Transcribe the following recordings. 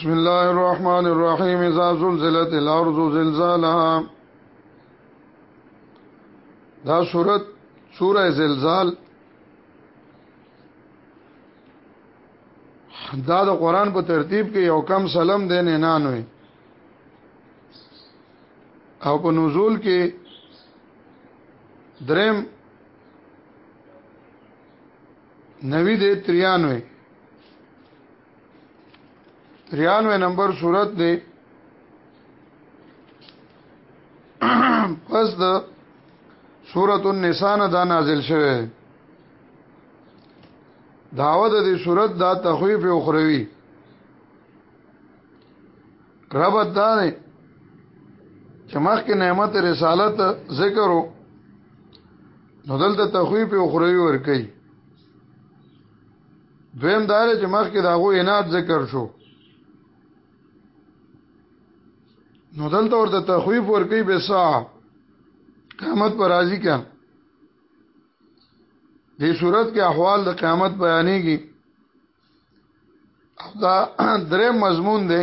بسم الله الرحمن الرحيم اذا زلزلت الارض زلزالها دا صورت سوره زلزال دا د قران په ترتیب کې یو کم سلم دی نه نانوي او په نزول کې درم نوی دی 93 93 نمبر صورت دی پس د سورۃ النساء نه دا نازل شوه داوود د دې صورت دا تخویف اخروی ربط دا نه چې مخکې نعمت رسالت ذکرو نو دلته تخویف او خروی ور کوي دویم دار چې مخکې داغو عنایت ذکر شو نو دلته ورته تخویف ور کوي به سا قیامت پر راضی کړه دې صورت کې احوال د قیامت بیانېږي دا درې مضمون دی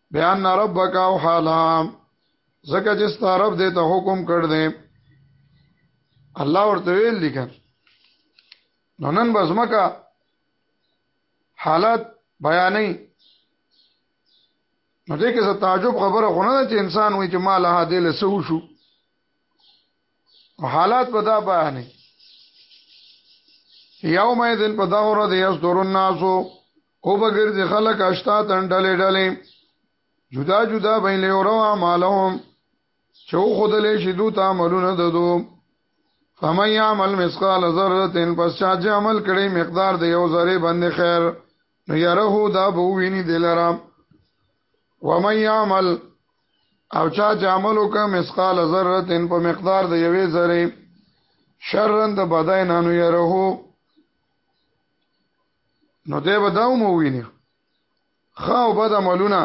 بیان ربک او حالا زکه چې ستارب دې ته حکم کړ دې الله ورته ویل لیکل نو نن بزمکا حالات بیانې نو دې کې زه تعجب خبره خو نه چې انسان وایي چې ما له دې له سو شو حالات په دا بیانې یوم اذن په دا ورځ یصدر الناس او بغیر ځ خلق اشتا تن ډلې ډلې جدا جدا بین له اور اعمالهم چو خدلې شي دوی تعاملونه ددو فمن يعمل مثقال ذره پس چا چې عمل کړي مقدار د یو ذره باندې خیر نو يره دا به ویني دلرا ومن يعمل او چا چې عمل وکړي مثقال ذره په مقدار د یوې ذره شرن د بدای نه نو يره نو دی به دا مو ویني ښه او بد عملونه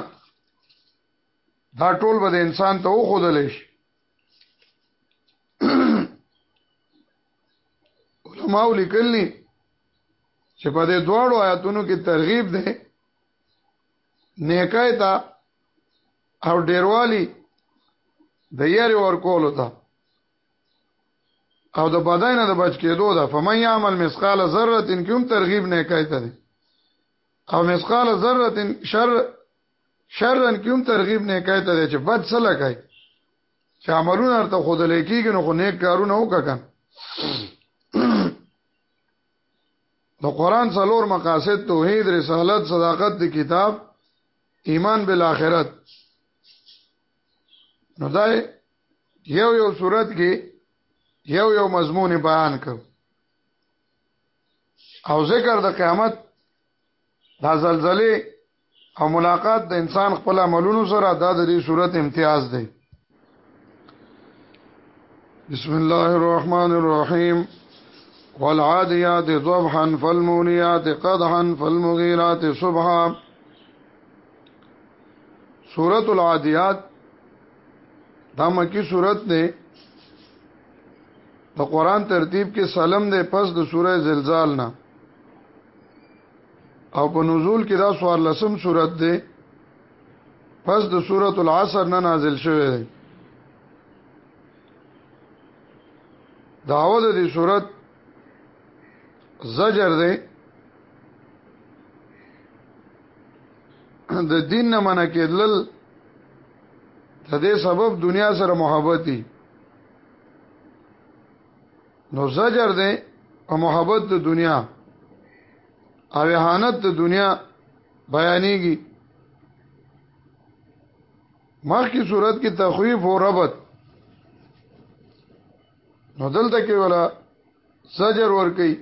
دا ټول به د انسان ته وښودل شي علماء لیکلي چې په دې دواړو آیاتونو کې ترغیب ده نیکای ته او ډیروالی د یاري ورکولو ته او د بدای نه د بچ کېدو ده فمن يعمل مثقال ذره کوم ترغیب نه کوي ته دي او مثقال ذره شر شرن کوم ترغیب نه کوي ته دي چې بد څه لګای چې عملونه ارته خود لیکيږي نو خو نیک کارونه وکړه د قران څلور مقاصد توحید رسالت صداقت د کتاب ایمان بالآخرت نو دا یو یو صورت کې یو یو مضمون بیان کړ او ذکر د قیامت دا زلزلې او ملاقات د انسان خپل عملونو سره دا د دې صورت امتیاز دی بسم الله الرحمن الرحیم والعاديات ضبحا فالمونيات قدحا فالمغيرات صبحا سورۃ العادیات دا مکی سورۃ ده د قران ترتیب کې سلم ده پس د سوره زلزال نه او په نزول کې دا سوار لسم سورۃ ده پس د سورۃ العصر نه نازل شوه ده داوود دې سورۃ زجر دی د دین نه منع کېدل د دې سبب دنیا سره محبت دي نو زجر دی په محبت د دنیا او اهانت د دنیا بیانېږي مخکې صورت کې تخویف او ربط نو دلته کې ولا زجر ور کوي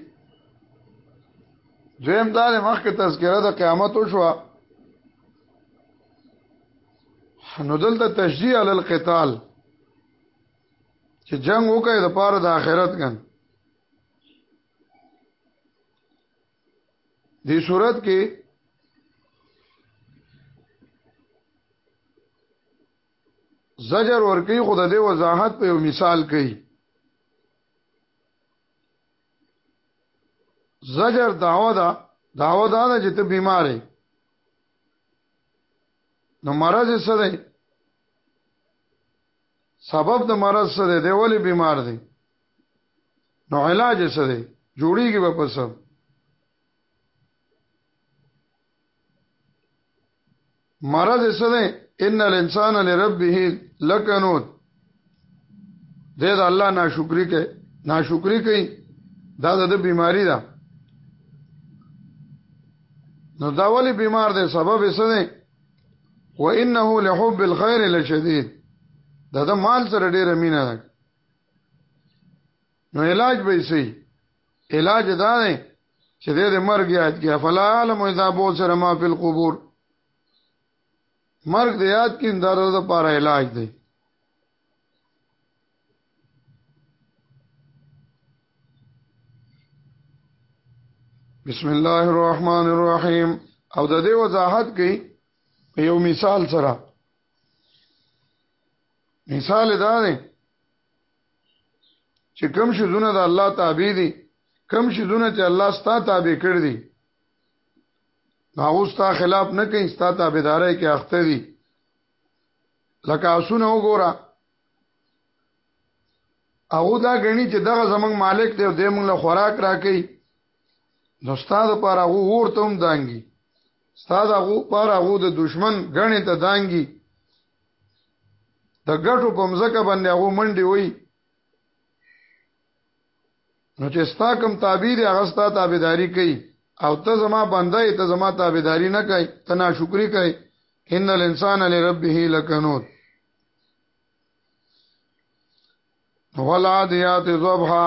دویم دا مخکې تذکره د قیامت شو نو دلته تشجیع علی القتال چې جنگ وکړي د پاره د آخرت کن دې صورت کې زجر ورکی خو د دې وضاحت په یو مثال کوي زجر داوا دا داوا دا نه چې ته بیمار یې نو مرض یې څه دی سبب د مرض څه دی دی ولې بیمار دی نو علاج یې څه دی جوړیږي به په سب مرض څه دی ان الانسان لربه لکنود دې دا الله ناشکری کوي ناشکری کوي دا د بیماری ده نو دا ولی بیمار دی سبب څه دی وانه لحب الخير لشديد دا د مال سره ډیره مینه ده نو علاج به سي علاج دا دی چې دې د مرګ یاد کې فلا علم اذا بوسر ما فی القبور مرګ د یاد کې اندار د پاره علاج دی بسم الله الرحمن الرحیم او د دې وضاحت کوي په یو مثال سره مثال دا دی چې کوم شي زونه د الله تابع دي کوم شي زونه چې الله ستا تابع کړ دي هغه ستا خلاف نه کوي ستا تابعداري کې اخته دي لکه اسونه وګوره هغه دا غني چې دغه زمنګ مالک دی او د موږ له خوراک راکې نو استاد پر هغه ورته هم دانګي استاد هغه پر هغه د دشمن غني ته دانګي د ګټو په مزکه باندې هغه منډي وای نو چې ستا کوم تعبیر هغه ستا تابعداري کوي او ته زما بنده ته زما تابعداري نه کوي ته ناشکری کوي ان الانسان لربه لکنود والعادیات ضبحا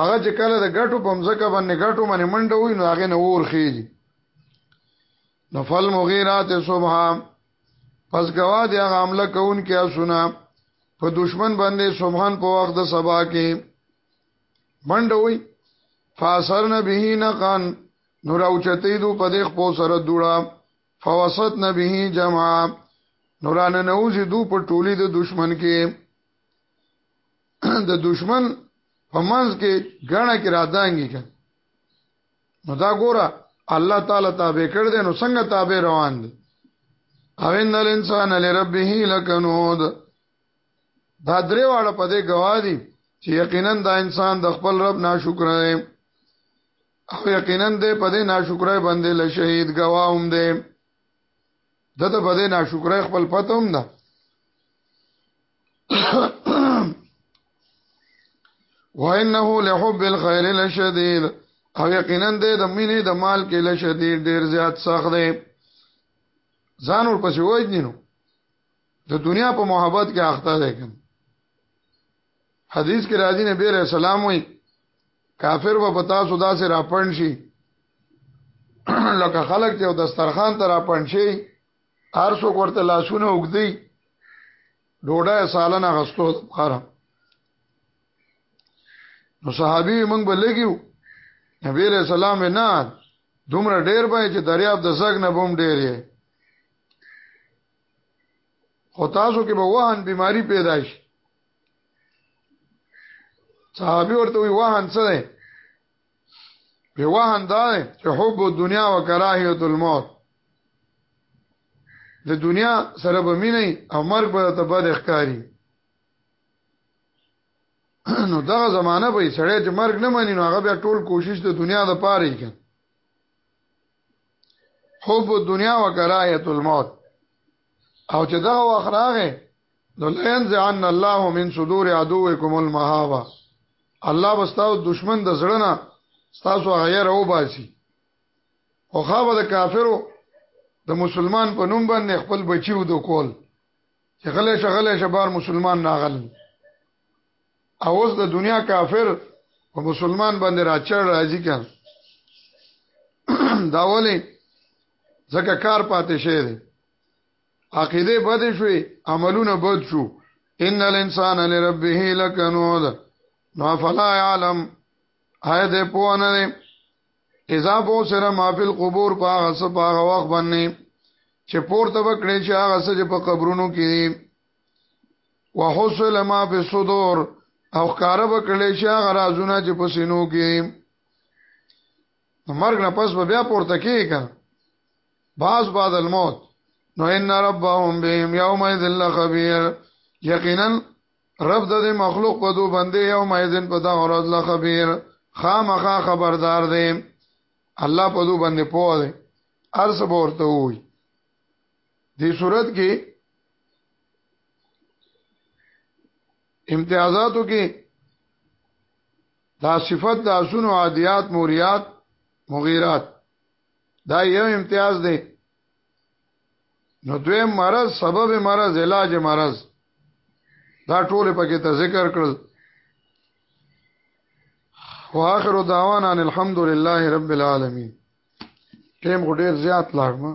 هغه چې کله د ګټو په مزکه باندې ګټو باندې منډه وي نو هغه نه ور خېږي نو فل مغیرات صبح پس گوا دی هغه عمله کون کیا سنا په دشمن باندې صبحان په وخت د سبا کې منډه وي فاثر نبی نقان نور او چتې دو په دې خپل سره دوړه فوسط نبی جمع نورانه نوځي دو په ټولي د دشمن کې د دشمن په منځ کې غاڼه کې راتانګي کړ نو دا ګوره الله تعالی تابع کړ دې نو څنګه تابع روان دي او ان الانسان لربه لکنود دا درې واړه په دې گواهی چې یقینا دا انسان د خپل رب ناشکر دی او یقینا دې په دې ناشکرای باندې له شهید گواهم دی دته په دې ناشکرای خپل پته هم ده وانه لحب الخير لشديد او یقینا د مینې د مال کې لشديد ډیر زیات سخت دی ځان ور پسې وځنی نو د دنیا په محبت کې اخته دی کوم حدیث کې راځي نبی رسول سلام وي کافر به پتا سودا سره راپړن شي لکه خلک چې دسترخوان ته راپړن شي هر څوک ورته لاسونه وګدي ډوډۍ سالنه غستو خره نو صحابي موږ به لګیو نبی له سلام نه دومره ډیر به چې دریاب د زګ نه بوم ډیر یې خو تاسو کې به وهن بیماری پیدا شي صحابي ورته وی وهن څه دی په وهن دا چې حب الدنیا و کراهیت الموت د دنیا سره به مینه او مرګ به ته بد ښکاری نو دا زمانہ به سړی چې مرګ نه مانی نو هغه بیا ټول کوشش د دنیا د پاره کوي حب الدنیا و کراهیت الموت او چې دا واخراغه نو لینزعن الله من صدور عدوکم المهابه الله بستاو دشمن د زړه ستاسو غیر او باسي او خابه د کافرو د مسلمان په نوم باندې خپل بچیو د کول چې غلې شغلې شبار مسلمان ناغل او اوس د دنیا کافر په مسلمان باندې راچړ راځي کړه دا ولې ځکه کار پاتې شه دی عقیده بد شوې عملونه بد شو ان الانسان لربه لکنود نو فلا يعلم هاید په نه دی اذا بو سره ما فی القبور پاغه سه پاغه وخت باندې چې پورته وکړي چې هغه سه په قبرونو کې دی وحصل ما فی الصدور او کار وکړي چې هغه رازونه چې په سینو کې مرګ نه پس بیا پورته کیږي باز بعد الموت نو ان ربهم بهم یوم ذل خبیر یقینا رب د مخلوق په دو بندې یوم ایذن په دا ورځ لا خبیر خامخا خبردار دی الله په دو باندې پوه دی ارس ورته وي دې صورت کې امتیازاتو کې دا صفت د اسونو عادیات موریات مغیرات دا یو امتیاز دی نو دوی مرض سبب مرض علاج مرض دا ټول پکې ته ذکر کړل واخر دعوانا ان الحمد لله رب العالمین ټیم غو ډیر زیات لاړم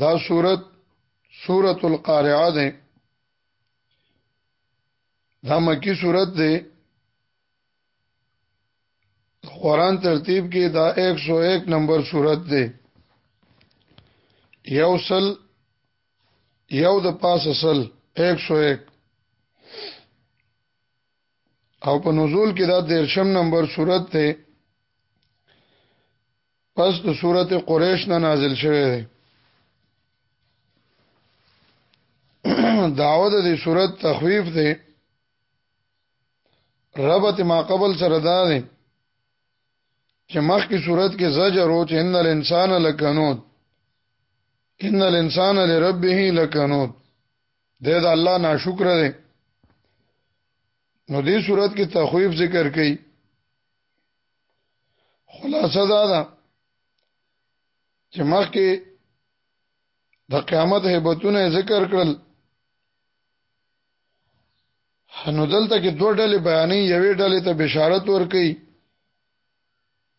دا صورت سورۃ القارعه ده دا مکی صورت ده قرآن ترتیب کې دا 101 نمبر صورت ده یوصل یو د پاس اصل 101 او په نزول کې دا 13 نمبر صورت ده پس د سورت قریش نه نازل شوه دی داود د دې سورت تخویف دی ربط ما قبل سره دا دی چې مخکې صورت کې زجر او چې ان الانسان لکنود ان الانسان لربه لکنود د دې الله ناشکر دی نو دې صورت کې تخویف ذکر کړي خلاصه دا ده چې مخکې د قیامت هیبتونه ذکر کړل نو دلته کې دوه ډلې بیانې یوې ډلې ته بشارت ورکړي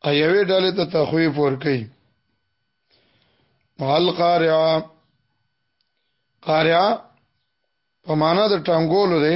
او یوې ډلې ته تخویف ورکړي مال قارعه قارعه په معنا د ټنګولو دی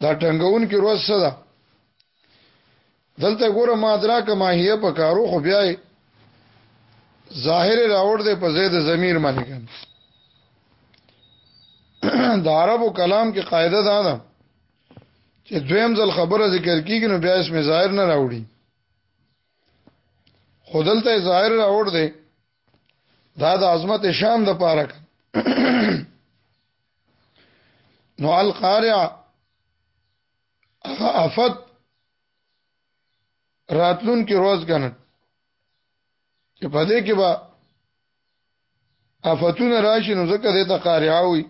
دا ټنګونکې روز څه ده دلته ګوره ما ادراک ماهیه په کارو خو بیا ظاهر راوړ دی په زید ضمیر باندې کنه د عربو کلام کې قاعده دا ده چې دویم ځل خبره ذکر کیږي نو بیا اسم ظاهر نه راوړي خودلته ظاهر راوړ دی دا د عظمت شان د پاره نو القارعه هغه افت راتلون کې روز غنټ چې په دې کې به افتونه راشي نو ځکه دې ته قارعه وي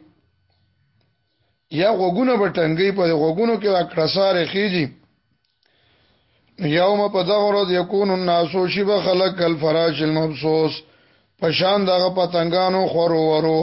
یا غوګونه به ټنګي په غوګونو کې اکړساره خيږي یوم په دغه ورځ یکون الناس شبه خلق الفراش المبسوس پشان دغه پتنګانو خورو ورو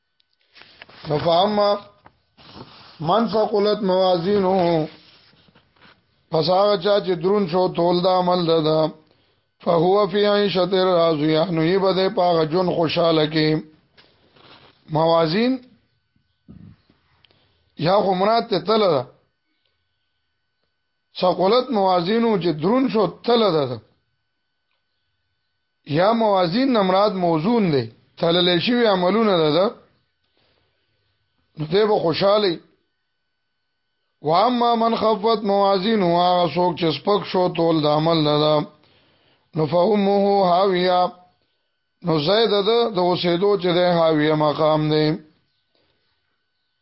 فاما من فقلت موازینو پس هغه چا چې درون شو تول دا عمل ده دا فهو فی عیشة راضیه نو یې بده پاغه جون خوشاله کې موازین یا خو مراد ته تل ده ثقلت موازینو چې درون شو تل ده یا موازین نه مراد موزون دی تللی شوی عملونه ده ده نو دی به خوشحالی واما من خفت موازین هو هغه څوک چې سپک شو تول د عمل نه ده نو فهمه هاویه نو زید ده د اوسېدو چې ده هاویه مقام دی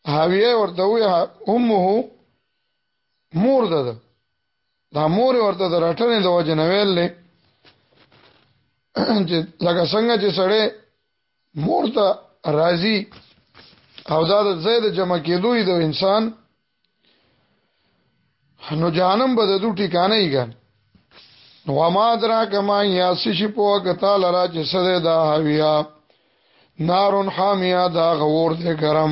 هاویه ورته وی امه مور ده ده دا مور ورته د رټنې د وجه نه ویل لې چې لکه څنګه چې سړی مور ته راضي او دا د زید جمع کېدو د انسان نو جهنم به د دوی ټکانه یې ګان وما درا کما یا سشی پو کتا لرا چې سده دا حویا نارون حامیا دا غور دې ګرم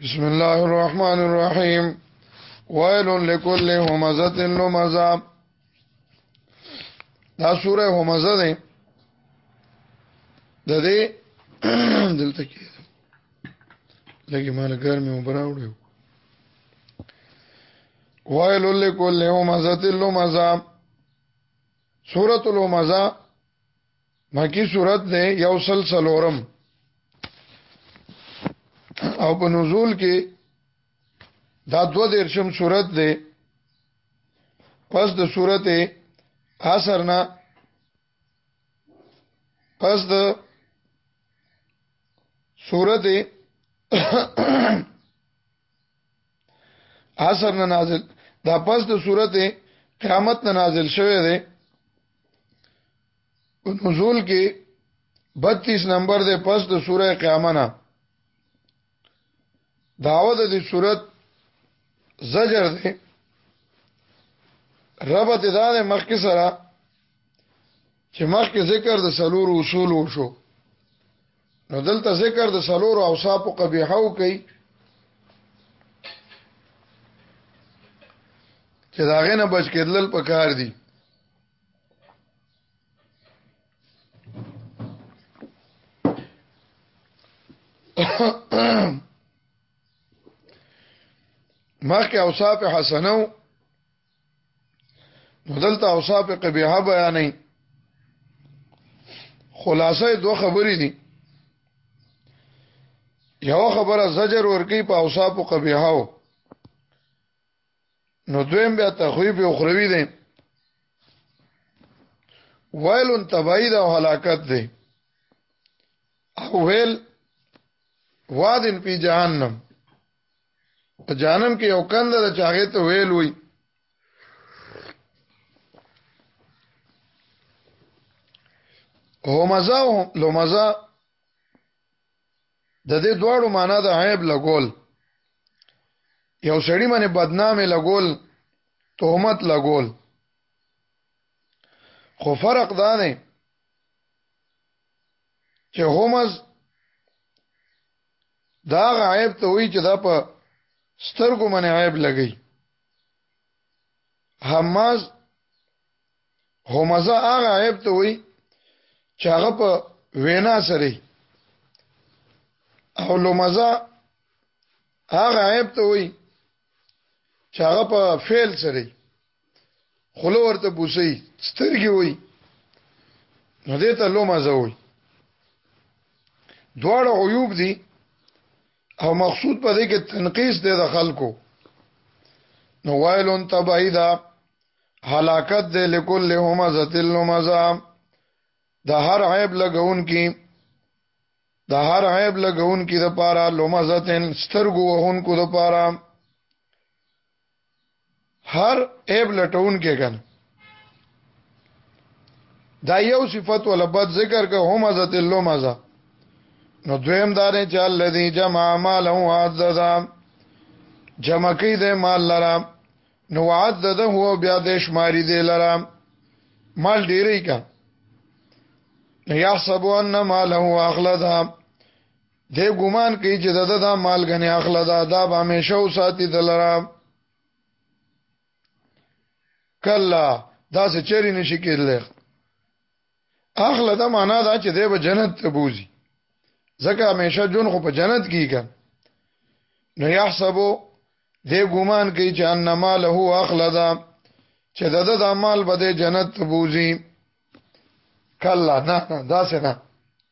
بسم الله الرحمن الرحیم ویل لكل همزه لمزه دا سوره همزه ده د دې دلته کې لګي مال ګرمي وبراوړو ویل لكل همزه لمزه سوره لمزه مکی صورت ده یو سل سلورم او په نزول کې دا دو درشم صورت ده پس د صورت اثر نه پس د صورت عصر نه نازل دا پس د صورت قیامت نه نازل شوه دی په نزول کې 32 نمبر ده پس د سوره قیامت نه داوود د صورت زجر ده ربط دا ده مخکې سره چې مخکې ذکر د سلور اصول وشو نو دلته ذکر د سلور او صاحب قبیحو کوي چې دا غنه بچ کېدل په کار دي مخکې اوصاف حسنو دلته اوصاف قبیحه بیانې خلاصه دوه خبرې دي یو خبره زجر ورکی په اوصاف قبیحه نو دویم بیا تخویب او خروی دي ویل تبعید او هلاکت دی او ویل وادن پی جهنم په جانم کې یو کند د چاغې ته ویل وي همزه او لمزه د دې دواړو معنا د عیب لګول یو سړی باندې بدنامه لګول تهمت لګول خو فرق دا نه چې همز دا عیب ته وی چې دا په سترګو باندې عیب لګی حماز همزه هغه عیب ته وی چې هغه په وینا سره او لمزه هغه عیب ته وی چې هغه په فعل سره خوله ورته بوسي سترګي وي نو دې ته لومه زوي دواړه عیوب دي او مقصود په دې کې تنقیس دی د خلکو نو وایلون تبعیدا هلاکت دی لكل همزه لمزه د هر عیب لګون کې د هر عیب لګون کې د پاره لمزه تن سترګو وهونکو د پاره هر عیب لټون کې کنه دا یو صفت ولا بد ذکر که هم عزت الله مزه نو دویم دار چې الذي جمع مال او عددا جمع کوي د مال لرا نو عددا هو بیا د شماري دی لرا مال ډیرې کا نو يحسب ان مال هو اخلدا دی ګمان کوي چې دغه دا مال غني اخلا دا دا به همیشه او ساتي دلرا کلا دا څه چری نشي کېدل اخلا دا معنا دا چې دی به جنت ته بوزي ځکه همیشه جون خو په جنت کې کړه نو یحسبو دی ګمان کوي چې ان ماله اخلا دا چې دغه دا مال به جنت ته بوزي کلا نه دا څه نه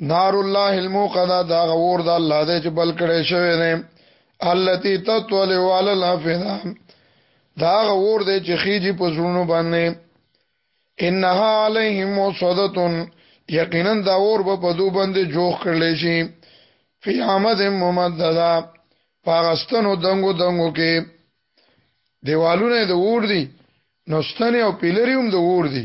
نار الله الموقدا دا غور د الله دې چې بل کړي شوی نه التي تطول على الافئده دا غور دې چې خيجي په زړونو باندې انها عليهم مصدتون یقینا دا اور به په دو باندې جوخ کړل شي فی عمد ممددا پاغستنو دنګو دنګو کې دیوالونه د اور دي نو ستنه او پیلری هم د اور دي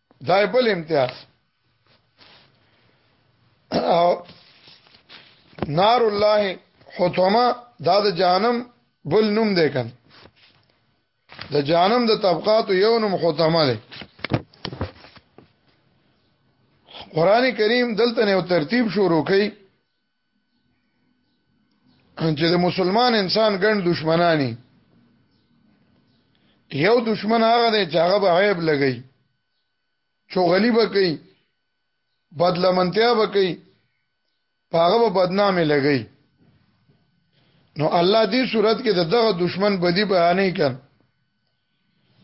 دا بل امتیاز او نار الله حطمه دا د جهنم بل نوم دی کن د جهنم د طبقات یو نوم حطمه دی قران کریم دلته یو ترتیب شروع کړي چې د مسلمان انسان ګڼ دشمنانی یو دشمن هغه دی چې هغه به عیب لګی چغلی به کوي بدلمنتیا به کوي هغه به بدنامي لګی نو الله دې صورت کې د دغه دشمن بدی بیانې کړ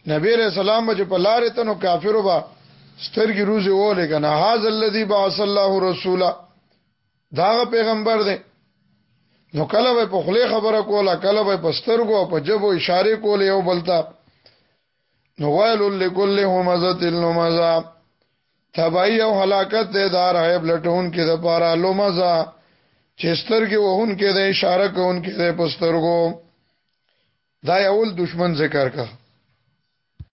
نبی علیہ السلام به په لارې تنو کافرو به سترګي روزي وله کنه هاذ الذی بعث الله رسولا داغه پیغمبر دی نو کله به په خله خبره کوله کله به په سترګو په جبو اشاره کوله یو بلتا نو ویل لکل همزه تل نمزه تباہی او هلاکت ته دار عیب لټون کې د پاره لومزه چې سترګې وهون کې د اشاره کوون کې د پسترګو دا یول دشمن ذکر کا